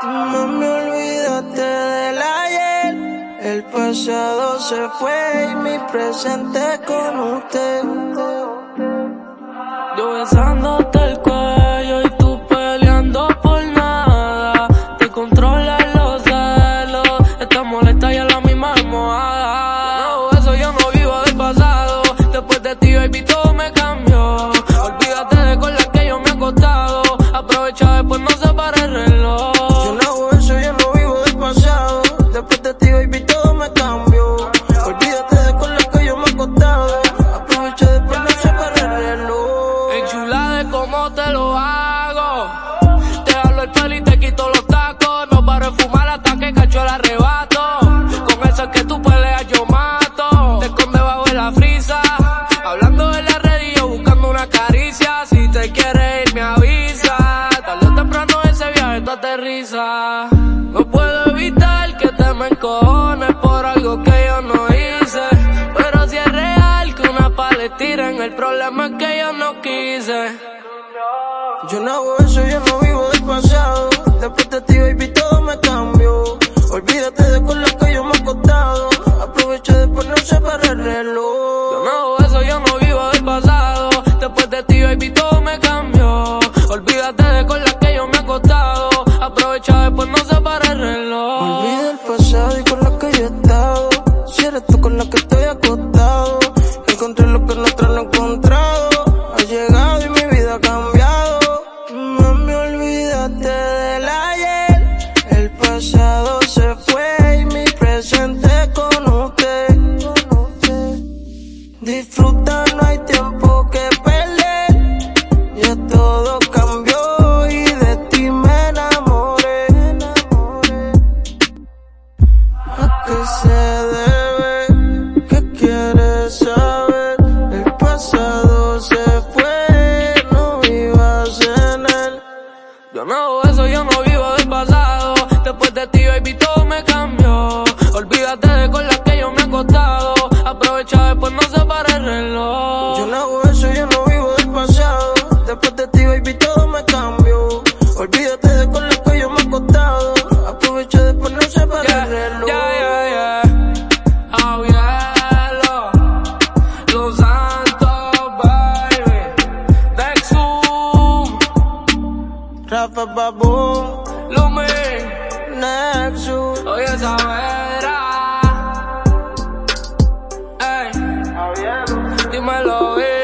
Mami, olvídate del ayer. El pasado se fue y mi presente con usted. Yo besándote el cuello No puedo evitar que te me encojones por algo que yo no hice. Pero si es real que una pala tiren, el problema es que yo no quise. Yo no hago eso, yo no vivo del pasado. Después de ti, baby, todo me cambió. Olvídate de con las que yo me he acostado. Aprovecha después no se para el reloj. Yo no hago eso, yo no vivo del pasado. Después de ti, baby, todo me cambió. Olvídate de con las que yo me he acostado. Aprovecha después no se para el se debe? ¿Qué quieres saber? El pasado se fue, no vivas en él. Yo no hago eso, yo no vivo del pasado. Después de ti, baby, todo me cambió. Olvídate de con las que yo me he acostado. Aprovecha después no se para el reloj. Yo no hago eso, yo no vivo del pasado. Después de ti, baby, todo me cambió. Olvídate de con las que yo me he acostado. Aprovecha después no se para Yeah, el reloj. yeah. Babu, Lumi, Nexus, oye esa vera. Ey, dímelo bien.